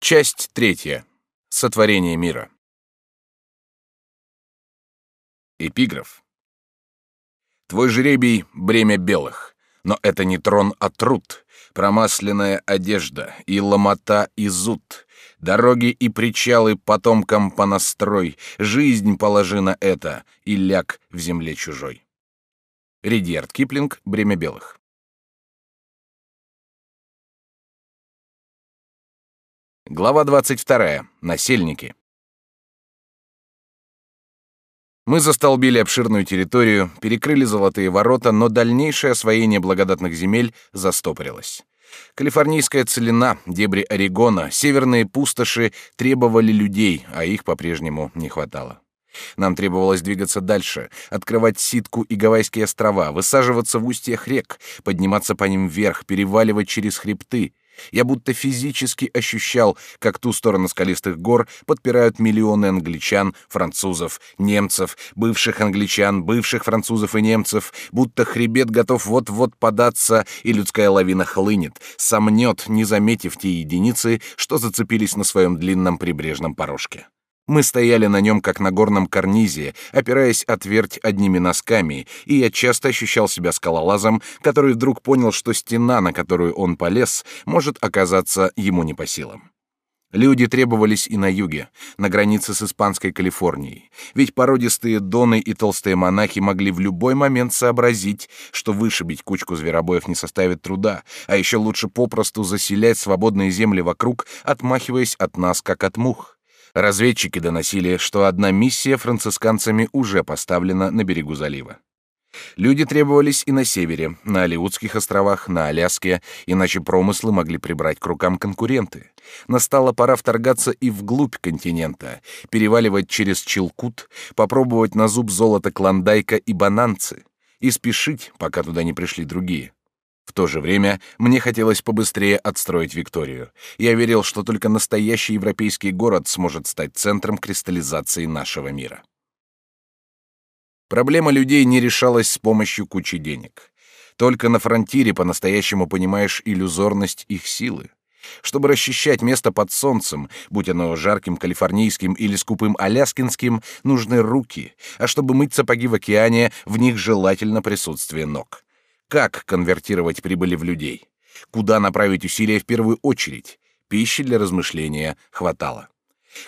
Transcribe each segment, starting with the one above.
Часть третья. Сотворение мира. Эпиграф. Твой жребий — бремя белых, но это не трон, а труд, промасленная одежда и ломота и зуд, дороги и причалы потомкам понастрой, жизнь положи на это и ляг в земле чужой. Редьярд Киплинг «Бремя белых». Глава 22. Насельники. Мы застолбили обширную территорию, перекрыли золотые ворота, но дальнейшее освоение благодатных земель застопорилось. Калифорнийская целина, дебри Орегона, северные пустоши требовали людей, а их по-прежнему не хватало. Нам требовалось двигаться дальше, открывать Ситку и Гавайские острова, высаживаться в устьях рек, подниматься по ним вверх, переваливать через хребты — я будто физически ощущал, как ту сторону скалистых гор подпирают миллионы англичан, французов, немцев, бывших англичан, бывших французов и немцев, будто хребет готов вот-вот податься, и людская лавина хлынет, сомнет, не заметив те единицы, что зацепились на своем длинном прибрежном порожке. Мы стояли на нем, как на горном карнизе, опираясь отверть одними носками, и я часто ощущал себя скалолазом, который вдруг понял, что стена, на которую он полез, может оказаться ему не по силам. Люди требовались и на юге, на границе с испанской Калифорнией, ведь породистые доны и толстые монахи могли в любой момент сообразить, что вышибить кучку зверобоев не составит труда, а еще лучше попросту заселять свободные земли вокруг, отмахиваясь от нас, как от мух. Разведчики доносили, что одна миссия францисканцами уже поставлена на берегу залива. Люди требовались и на севере, на Алиутских островах, на Аляске, иначе промыслы могли прибрать к рукам конкуренты. Настала пора вторгаться и вглубь континента, переваливать через Чилкут, попробовать на зуб золото Клондайка и Бананцы, и спешить, пока туда не пришли другие. В то же время мне хотелось побыстрее отстроить Викторию. Я верил, что только настоящий европейский город сможет стать центром кристаллизации нашего мира. Проблема людей не решалась с помощью кучи денег. Только на фронтире по-настоящему понимаешь иллюзорность их силы. Чтобы расчищать место под солнцем, будь оно жарким калифорнийским или скупым аляскинским, нужны руки, а чтобы мыть сапоги в океане, в них желательно присутствие ног. Как конвертировать прибыли в людей? Куда направить усилия в первую очередь? Пищи для размышления хватало.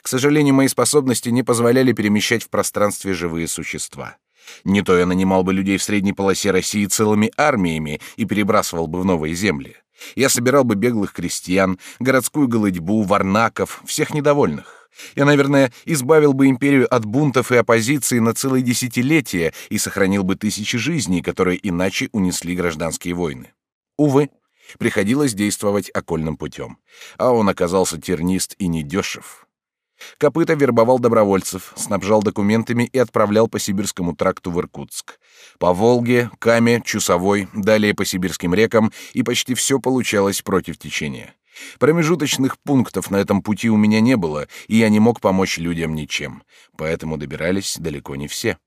К сожалению, мои способности не позволяли перемещать в пространстве живые существа. Не то я нанимал бы людей в средней полосе России целыми армиями и перебрасывал бы в новые земли. Я собирал бы беглых крестьян, городскую голодьбу, варнаков, всех недовольных. Я, наверное, избавил бы империю от бунтов и оппозиции на целые десятилетия и сохранил бы тысячи жизней, которые иначе унесли гражданские войны. Увы, приходилось действовать окольным путем, а он оказался тернист и недешев. Копыта вербовал добровольцев, снабжал документами и отправлял по Сибирскому тракту в Иркутск. По Волге, Каме, Чусовой, далее по сибирским рекам, и почти все получалось против течения. Промежуточных пунктов на этом пути у меня не было, и я не мог помочь людям ничем, поэтому добирались далеко не все.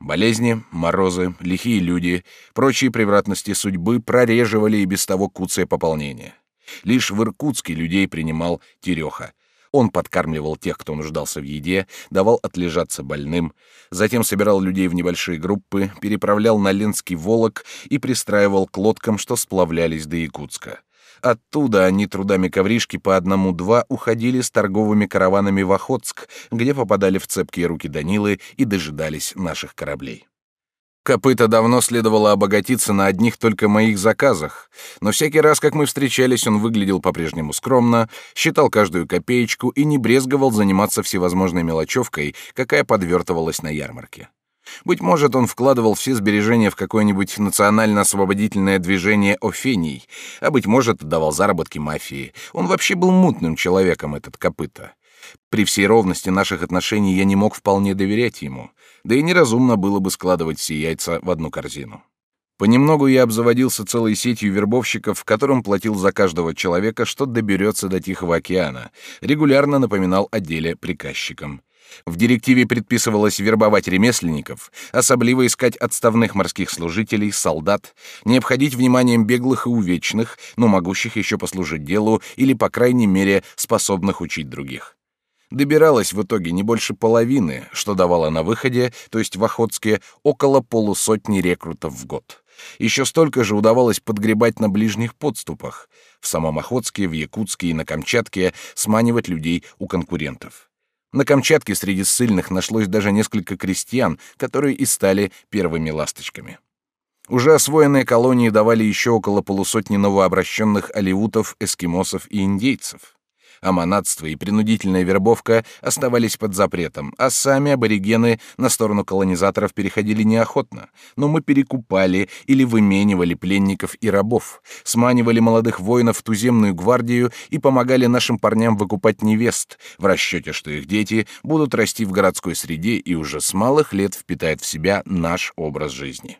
Болезни, морозы, лихие люди, прочие превратности судьбы прореживали и без того куцое пополнение. Лишь в Иркутске людей принимал Тереха. Он подкармливал тех, кто нуждался в еде, давал отлежаться больным, затем собирал людей в небольшие группы, переправлял на Ленский Волок и пристраивал к лодкам, что сплавлялись до Якутска. Оттуда они трудами ковришки по одному-два уходили с торговыми караванами в Охотск, где попадали в цепкие руки Данилы и дожидались наших кораблей. Копыта давно следовало обогатиться на одних только моих заказах, но всякий раз, как мы встречались, он выглядел по-прежнему скромно, считал каждую копеечку и не брезговал заниматься всевозможной мелочевкой, какая подвертывалась на ярмарке. Быть может, он вкладывал все сбережения в какое-нибудь национально-освободительное движение Офений, а быть может, давал заработки мафии. Он вообще был мутным человеком, этот копыта. При всей ровности наших отношений я не мог вполне доверять ему, да и неразумно было бы складывать все яйца в одну корзину. Понемногу я обзаводился целой сетью вербовщиков, которым платил за каждого человека, что доберется до Тихого океана, регулярно напоминал о деле приказчикам. В директиве предписывалось вербовать ремесленников, особливо искать отставных морских служителей, солдат, не обходить вниманием беглых и увечных, но могущих еще послужить делу или, по крайней мере, способных учить других. Добиралось в итоге не больше половины, что давало на выходе, то есть в Охотске, около полусотни рекрутов в год. Еще столько же удавалось подгребать на ближних подступах, в самом Охотске, в Якутске и на Камчатке сманивать людей у конкурентов. На Камчатке среди ссыльных нашлось даже несколько крестьян, которые и стали первыми ласточками. Уже освоенные колонии давали еще около полусотни новообращенных алиутов, эскимосов и индейцев. Аманатство и принудительная вербовка оставались под запретом, а сами аборигены на сторону колонизаторов переходили неохотно. Но мы перекупали или выменивали пленников и рабов, сманивали молодых воинов в туземную гвардию и помогали нашим парням выкупать невест, в расчете, что их дети будут расти в городской среде и уже с малых лет впитают в себя наш образ жизни.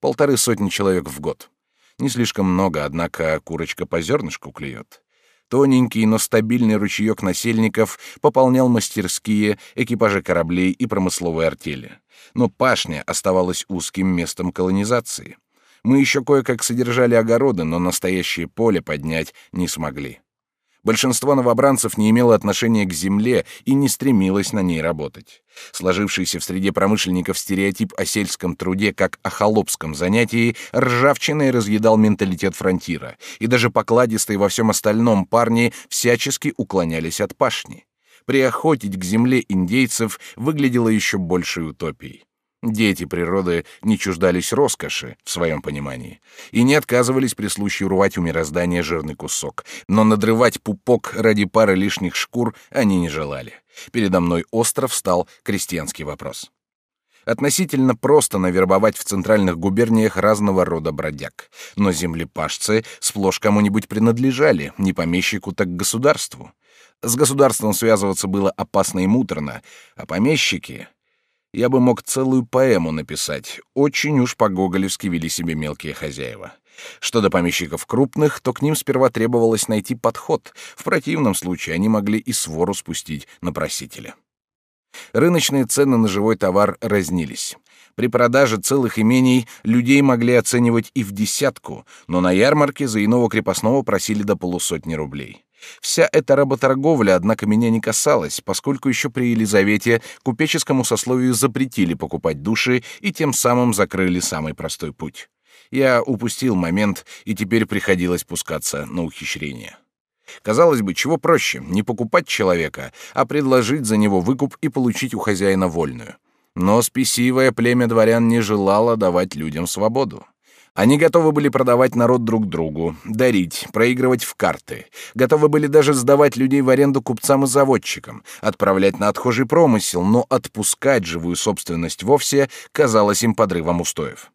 Полторы сотни человек в год. Не слишком много, однако курочка по зернышку клюет. Тоненький, но стабильный ручеек насельников пополнял мастерские, экипажи кораблей и промысловые артели. Но пашня оставалась узким местом колонизации. Мы еще кое-как содержали огороды, но настоящее поле поднять не смогли. Большинство новобранцев не имело отношения к земле и не стремилось на ней работать. Сложившийся в среде промышленников стереотип о сельском труде как о холопском занятии ржавчиной разъедал менталитет фронтира, и даже покладистые во всем остальном парни всячески уклонялись от пашни. Приохотить к земле индейцев выглядело еще большей утопией. Дети природы не чуждались роскоши, в своем понимании, и не отказывались при случае рвать у мироздания жирный кусок, но надрывать пупок ради пары лишних шкур они не желали. Передо мной остров стал крестьянский вопрос. Относительно просто навербовать в центральных губерниях разного рода бродяг, но землепашцы сплошь кому-нибудь принадлежали, не помещику, так государству. С государством связываться было опасно и муторно, а помещики я бы мог целую поэму написать. Очень уж по-гоголевски вели себе мелкие хозяева. Что до помещиков крупных, то к ним сперва требовалось найти подход. В противном случае они могли и свору спустить на просителя. Рыночные цены на живой товар разнились. При продаже целых имений людей могли оценивать и в десятку, но на ярмарке за иного крепостного просили до полусотни рублей. Вся эта работорговля, однако, меня не касалась, поскольку еще при Елизавете купеческому сословию запретили покупать души и тем самым закрыли самый простой путь. Я упустил момент, и теперь приходилось пускаться на ухищрение. Казалось бы, чего проще, не покупать человека, а предложить за него выкуп и получить у хозяина вольную. Но спесивое племя дворян не желало давать людям свободу. Они готовы были продавать народ друг другу, дарить, проигрывать в карты. Готовы были даже сдавать людей в аренду купцам и заводчикам, отправлять на отхожий промысел, но отпускать живую собственность вовсе казалось им подрывом устоев.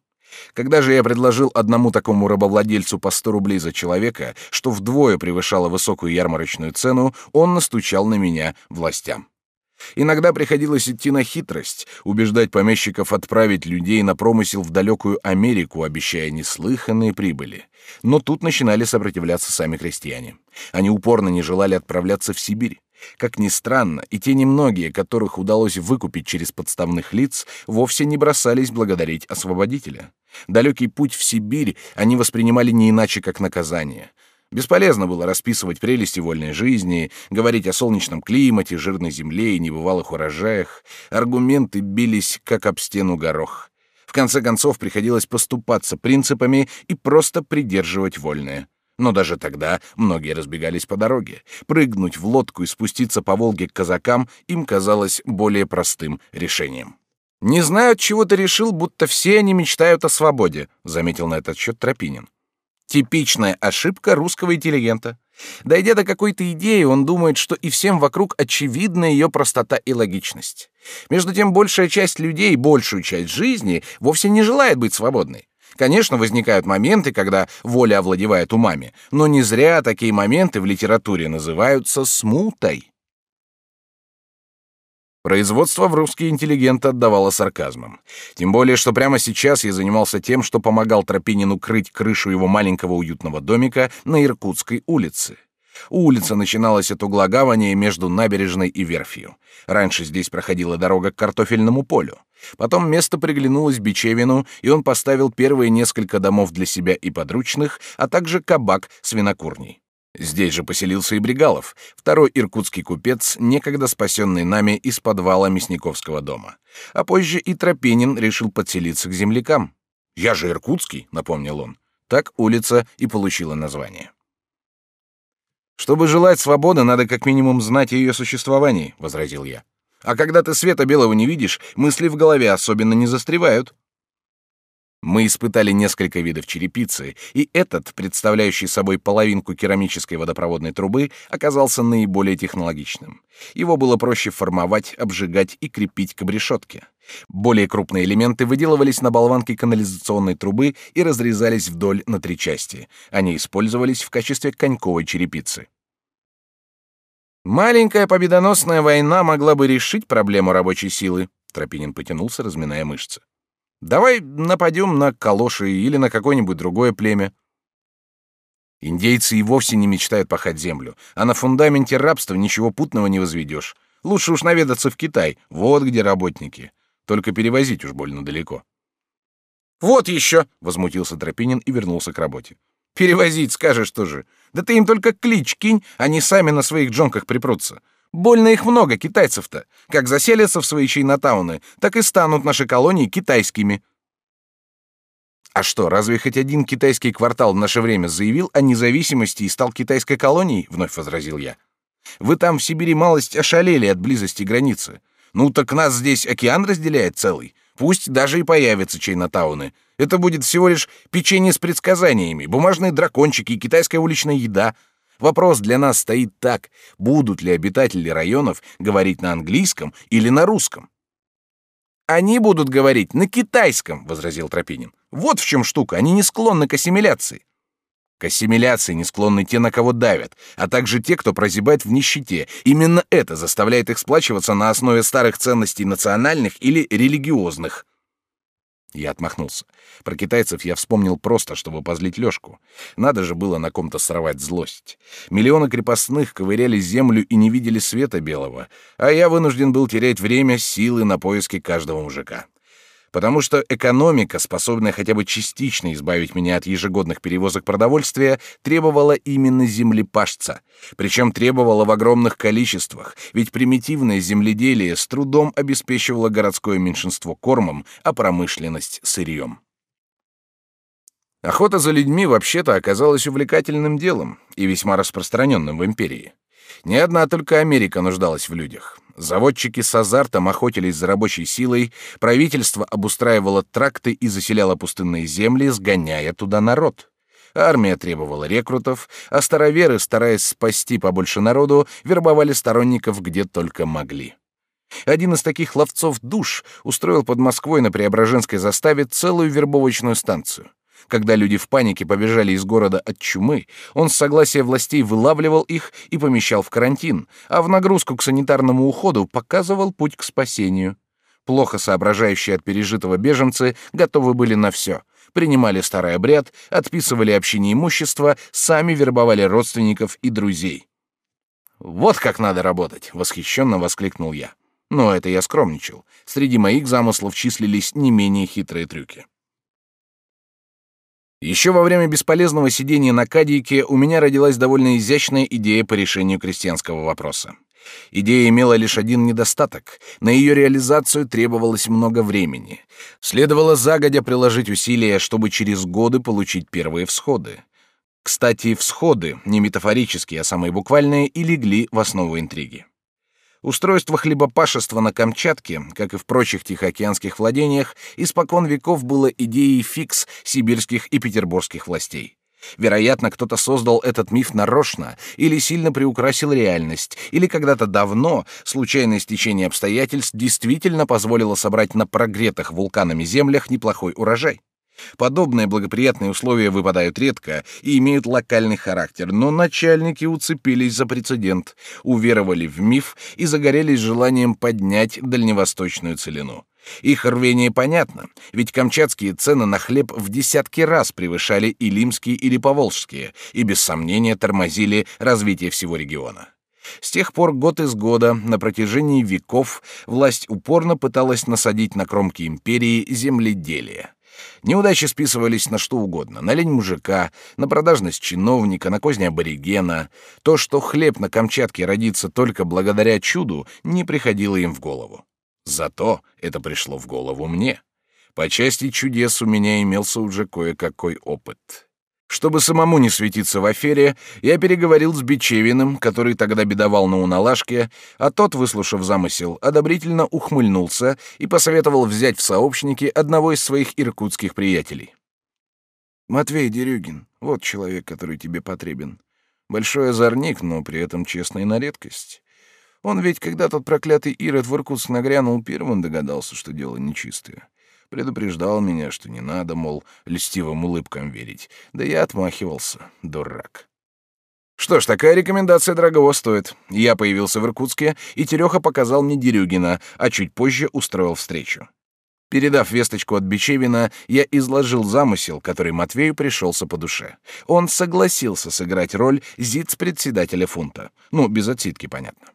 Когда же я предложил одному такому рабовладельцу по 100 рублей за человека, что вдвое превышало высокую ярмарочную цену, он настучал на меня властям. Иногда приходилось идти на хитрость, убеждать помещиков отправить людей на промысел в далекую Америку, обещая неслыханные прибыли. Но тут начинали сопротивляться сами крестьяне. Они упорно не желали отправляться в Сибирь. Как ни странно, и те немногие, которых удалось выкупить через подставных лиц, вовсе не бросались благодарить освободителя. Далекий путь в Сибирь они воспринимали не иначе, как наказание — Бесполезно было расписывать прелести вольной жизни, говорить о солнечном климате, жирной земле и небывалых урожаях. Аргументы бились, как об стену горох. В конце концов, приходилось поступаться принципами и просто придерживать вольное. Но даже тогда многие разбегались по дороге. Прыгнуть в лодку и спуститься по Волге к казакам им казалось более простым решением. «Не знаю, от чего ты решил, будто все они мечтают о свободе», — заметил на этот счет Тропинин. Типичная ошибка русского интеллигента. Дойдя до какой-то идеи, он думает, что и всем вокруг очевидна ее простота и логичность. Между тем, большая часть людей, большую часть жизни вовсе не желает быть свободной. Конечно, возникают моменты, когда воля овладевает умами, но не зря такие моменты в литературе называются смутой. Производство в русский интеллигент отдавало сарказмом. Тем более, что прямо сейчас я занимался тем, что помогал Тропинину крыть крышу его маленького уютного домика на Иркутской улице. Улица начиналась от угла гавани между набережной и верфью. Раньше здесь проходила дорога к картофельному полю. Потом место приглянулось Бичевину, и он поставил первые несколько домов для себя и подручных, а также кабак с винокурней. Здесь же поселился и Бригалов, второй иркутский купец, некогда спасенный нами из подвала Мясниковского дома. А позже и Тропинин решил подселиться к землякам. «Я же иркутский», — напомнил он. Так улица и получила название. «Чтобы желать свободы, надо как минимум знать о ее существовании», — возразил я. «А когда ты света белого не видишь, мысли в голове особенно не застревают». Мы испытали несколько видов черепицы, и этот, представляющий собой половинку керамической водопроводной трубы, оказался наиболее технологичным. Его было проще формовать, обжигать и крепить к обрешетке. Более крупные элементы выделывались на болванке канализационной трубы и разрезались вдоль на три части. Они использовались в качестве коньковой черепицы. Маленькая победоносная война могла бы решить проблему рабочей силы. Тропинин потянулся, разминая мышцы. Давай нападем на калоши или на какое-нибудь другое племя. Индейцы и вовсе не мечтают пахать землю, а на фундаменте рабства ничего путного не возведешь. Лучше уж наведаться в Китай, вот где работники. Только перевозить уж больно далеко. Вот еще, возмутился Тропинин и вернулся к работе. Перевозить, скажешь тоже. Да ты им только клич кинь, они сами на своих джонках припрутся. Больно их много, китайцев-то. Как заселятся в свои чайнатауны, так и станут наши колонии китайскими. А что, разве хоть один китайский квартал в наше время заявил о независимости и стал китайской колонией? Вновь возразил я. Вы там в Сибири малость ошалели от близости границы. Ну так нас здесь океан разделяет целый. Пусть даже и появятся чайнатауны. Это будет всего лишь печенье с предсказаниями, бумажные дракончики и китайская уличная еда — Вопрос для нас стоит так: будут ли обитатели районов говорить на английском или на русском? Они будут говорить на китайском, возразил Тропинин. Вот в чем штука, они не склонны к ассимиляции. К ассимиляции не склонны те, на кого давят, а также те, кто прозябает в нищете. Именно это заставляет их сплачиваться на основе старых ценностей национальных или религиозных. Я отмахнулся. Про китайцев я вспомнил просто, чтобы позлить Лёшку. Надо же было на ком-то сорвать злость. Миллионы крепостных ковыряли землю и не видели света белого, а я вынужден был терять время, силы на поиски каждого мужика потому что экономика, способная хотя бы частично избавить меня от ежегодных перевозок продовольствия, требовала именно землепашца, причем требовала в огромных количествах, ведь примитивное земледелие с трудом обеспечивало городское меньшинство кормом, а промышленность сырьем. Охота за людьми вообще-то оказалась увлекательным делом и весьма распространенным в империи. Не одна только Америка нуждалась в людях. Заводчики с азартом охотились за рабочей силой, правительство обустраивало тракты и заселяло пустынные земли, сгоняя туда народ. Армия требовала рекрутов, а староверы, стараясь спасти побольше народу, вербовали сторонников где только могли. Один из таких ловцов душ устроил под Москвой на Преображенской заставе целую вербовочную станцию. Когда люди в панике побежали из города от чумы, он с согласия властей вылавливал их и помещал в карантин, а в нагрузку к санитарному уходу показывал путь к спасению. Плохо соображающие от пережитого беженцы готовы были на все. Принимали старый обряд, отписывали общине имущества, сами вербовали родственников и друзей. «Вот как надо работать!» — восхищенно воскликнул я. Но это я скромничал. Среди моих замыслов числились не менее хитрые трюки. Еще во время бесполезного сидения на кадике у меня родилась довольно изящная идея по решению крестьянского вопроса. Идея имела лишь один недостаток. На ее реализацию требовалось много времени. Следовало загодя приложить усилия, чтобы через годы получить первые всходы. Кстати, всходы, не метафорические, а самые буквальные, и легли в основу интриги. Устройство хлебопашества на Камчатке, как и в прочих тихоокеанских владениях, испокон веков было идеей фикс сибирских и петербургских властей. Вероятно, кто-то создал этот миф нарочно или сильно приукрасил реальность, или когда-то давно случайное стечение обстоятельств действительно позволило собрать на прогретых вулканами землях неплохой урожай. Подобные благоприятные условия выпадают редко и имеют локальный характер, но начальники уцепились за прецедент, уверовали в миф и загорелись желанием поднять дальневосточную целину. Их рвение понятно, ведь камчатские цены на хлеб в десятки раз превышали и лимские или поволжские, и без сомнения тормозили развитие всего региона. С тех пор год из года, на протяжении веков, власть упорно пыталась насадить на кромки империи земледелие. Неудачи списывались на что угодно: на лень мужика, на продажность чиновника, на козни аборигена. То, что хлеб на Камчатке родится только благодаря чуду, не приходило им в голову. Зато это пришло в голову мне. По части чудес у меня имелся уже кое-какой опыт. Чтобы самому не светиться в афере, я переговорил с Бичевиным, который тогда бедовал на Уналашке, а тот, выслушав замысел, одобрительно ухмыльнулся и посоветовал взять в сообщники одного из своих иркутских приятелей. «Матвей Дерюгин, вот человек, который тебе потребен. Большой озорник, но при этом честный на редкость. Он ведь, когда тот проклятый Ирод в Иркутск нагрянул, первым догадался, что дело нечистое. Предупреждал меня, что не надо, мол, льстивым улыбкам верить. Да я отмахивался, дурак. Что ж, такая рекомендация дорогого стоит. Я появился в Иркутске, и Тереха показал мне Дерюгина, а чуть позже устроил встречу. Передав весточку от Бичевина, я изложил замысел, который Матвею пришелся по душе. Он согласился сыграть роль зиц-председателя фунта. Ну, без отсидки, понятно.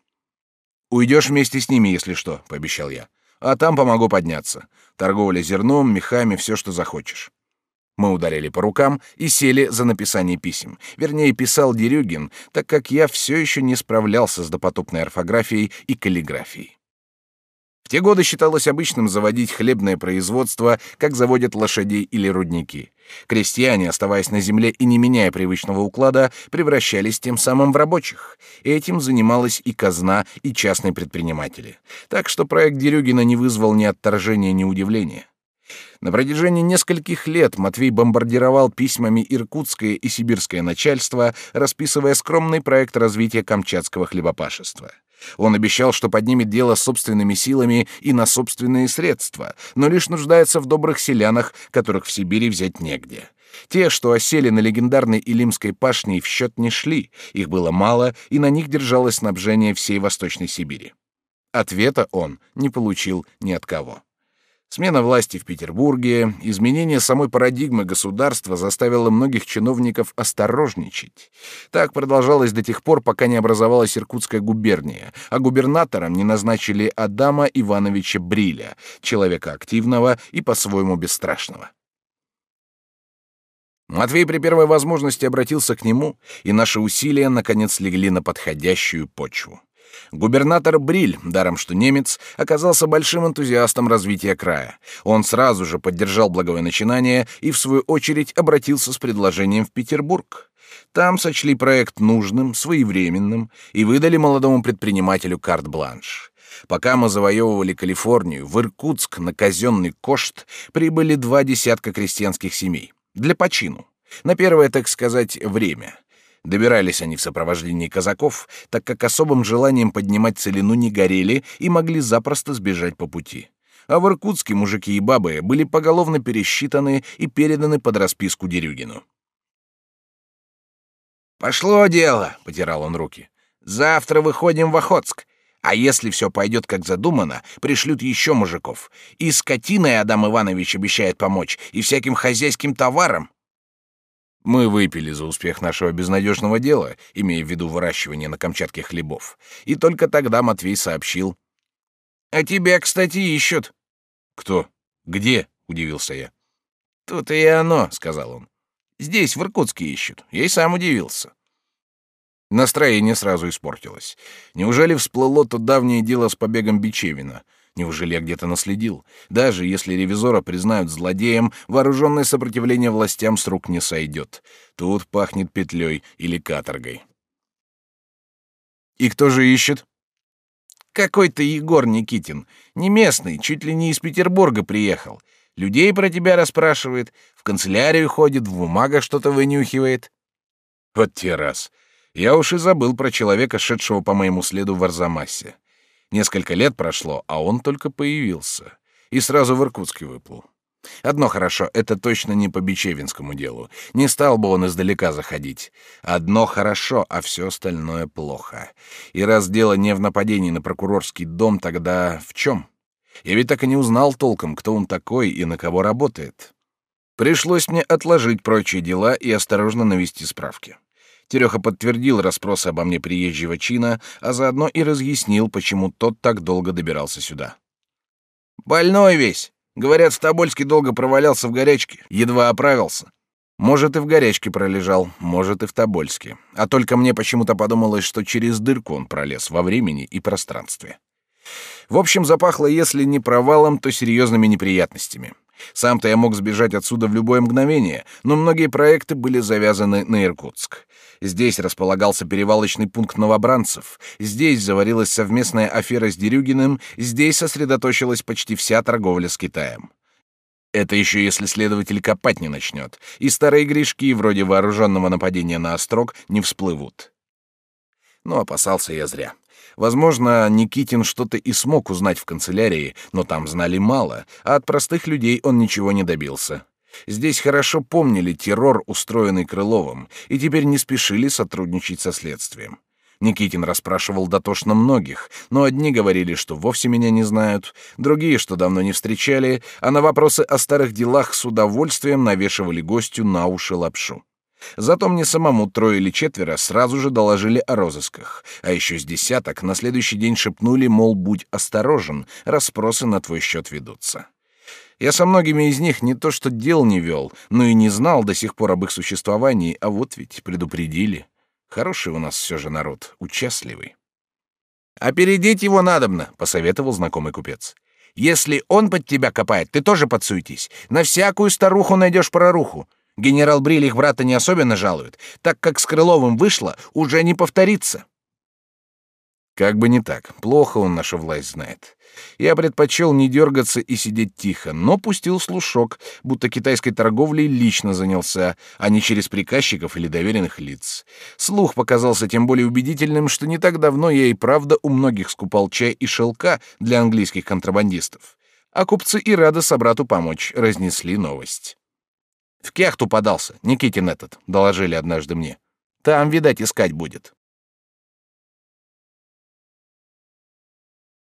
«Уйдешь вместе с ними, если что», — пообещал я а там помогу подняться. Торговля зерном, мехами, все, что захочешь. Мы ударили по рукам и сели за написание писем. Вернее, писал Дерюгин, так как я все еще не справлялся с допотопной орфографией и каллиграфией те годы считалось обычным заводить хлебное производство, как заводят лошадей или рудники. Крестьяне, оставаясь на земле и не меняя привычного уклада, превращались тем самым в рабочих. Этим занималась и казна, и частные предприниматели. Так что проект Дерюгина не вызвал ни отторжения, ни удивления. На протяжении нескольких лет Матвей бомбардировал письмами иркутское и сибирское начальство, расписывая скромный проект развития камчатского хлебопашества. Он обещал, что поднимет дело собственными силами и на собственные средства, но лишь нуждается в добрых селянах, которых в Сибири взять негде. Те, что осели на легендарной Илимской пашне, в счет не шли, их было мало, и на них держалось снабжение всей Восточной Сибири. Ответа он не получил ни от кого. Смена власти в Петербурге, изменение самой парадигмы государства заставило многих чиновников осторожничать. Так продолжалось до тех пор, пока не образовалась Иркутская губерния, а губернатором не назначили Адама Ивановича Бриля, человека активного и по-своему бесстрашного. Матвей при первой возможности обратился к нему, и наши усилия наконец легли на подходящую почву. Губернатор Бриль, даром что немец, оказался большим энтузиастом развития края. Он сразу же поддержал благое начинание и, в свою очередь, обратился с предложением в Петербург. Там сочли проект нужным, своевременным и выдали молодому предпринимателю карт-бланш. Пока мы завоевывали Калифорнию, в Иркутск на казенный кошт прибыли два десятка крестьянских семей. Для почину. На первое, так сказать, время. Добирались они в сопровождении казаков, так как особым желанием поднимать целину не горели и могли запросто сбежать по пути. А в Иркутске мужики и бабы были поголовно пересчитаны и переданы под расписку Дерюгину. «Пошло дело», — потирал он руки. «Завтра выходим в Охотск. А если все пойдет как задумано, пришлют еще мужиков. И скотиной Адам Иванович обещает помочь, и всяким хозяйским товаром. Мы выпили за успех нашего безнадежного дела, имея в виду выращивание на Камчатке хлебов. И только тогда Матвей сообщил. «А тебя, кстати, ищут». «Кто? Где?» — удивился я. «Тут и оно», — сказал он. «Здесь, в Иркутске, ищут. Я и сам удивился». Настроение сразу испортилось. Неужели всплыло то давнее дело с побегом Бичевина — Неужели я где-то наследил? Даже если ревизора признают злодеем, вооруженное сопротивление властям с рук не сойдет. Тут пахнет петлей или каторгой. И кто же ищет? Какой-то Егор Никитин. Не местный, чуть ли не из Петербурга приехал. Людей про тебя расспрашивает, в канцелярию ходит, в бумагах что-то вынюхивает. Вот те раз. Я уж и забыл про человека, шедшего по моему следу в Арзамасе. Несколько лет прошло, а он только появился. И сразу в Иркутске выплыл. Одно хорошо, это точно не по Бичевинскому делу. Не стал бы он издалека заходить. Одно хорошо, а все остальное плохо. И раз дело не в нападении на прокурорский дом, тогда в чем? Я ведь так и не узнал толком, кто он такой и на кого работает. Пришлось мне отложить прочие дела и осторожно навести справки. Тереха подтвердил расспросы обо мне приезжего чина, а заодно и разъяснил, почему тот так долго добирался сюда. «Больной весь. Говорят, в Тобольске долго провалялся в горячке, едва оправился. Может, и в горячке пролежал, может, и в Тобольске. А только мне почему-то подумалось, что через дырку он пролез во времени и пространстве. В общем, запахло, если не провалом, то серьезными неприятностями. Сам-то я мог сбежать отсюда в любое мгновение, но многие проекты были завязаны на Иркутск. Здесь располагался перевалочный пункт новобранцев, здесь заварилась совместная афера с Дерюгиным, здесь сосредоточилась почти вся торговля с Китаем. Это еще если следователь копать не начнет, и старые грешки, вроде вооруженного нападения на острог, не всплывут. Но опасался я зря. Возможно, Никитин что-то и смог узнать в канцелярии, но там знали мало, а от простых людей он ничего не добился. Здесь хорошо помнили террор, устроенный Крыловым, и теперь не спешили сотрудничать со следствием. Никитин расспрашивал дотошно многих, но одни говорили, что вовсе меня не знают, другие, что давно не встречали, а на вопросы о старых делах с удовольствием навешивали гостю на уши лапшу. Зато мне самому трое или четверо сразу же доложили о розысках, а еще с десяток на следующий день шепнули, мол, будь осторожен, расспросы на твой счет ведутся. Я со многими из них не то что дел не вел, но и не знал до сих пор об их существовании, а вот ведь предупредили. Хороший у нас все же народ, участливый. «Опередить его надобно», — посоветовал знакомый купец. «Если он под тебя копает, ты тоже подсуетись. На всякую старуху найдешь проруху. Генерал Бриль их брата не особенно жалует, так как с Крыловым вышло, уже не повторится. Как бы не так, плохо он нашу власть знает. Я предпочел не дергаться и сидеть тихо, но пустил слушок, будто китайской торговлей лично занялся, а не через приказчиков или доверенных лиц. Слух показался тем более убедительным, что не так давно я и правда у многих скупал чай и шелка для английских контрабандистов. А купцы и рады собрату помочь, разнесли новость. В кяхту подался, Никитин этот, доложили однажды мне. Там, видать, искать будет.